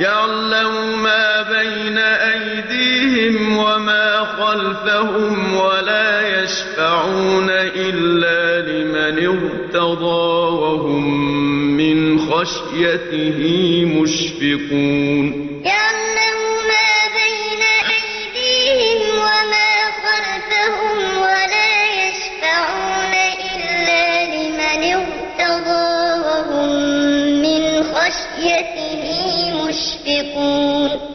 يَعْلَمُ مَا بَيْنَ أَيْدِيهِمْ وَمَا خَلْفَهُمْ وَلَا يَشْفَعُونَ إِلَّا لِمَنِ ارْتَضَىٰ وَهُم مِّنْ خَشْيَتِهِ مُشْفِقُونَ. يَعْلَمُ مَا بَيْنَ أَيْدِيهِمْ وَمَا خَلْفَهُمْ وَلَا يَشْفَعُونَ إِلَّا لِمَنِ ارْتَضَىٰ وَهُم مِّنْ خَشْيَتِهِ مُشْفِقُونَ. يُنفِقُونَ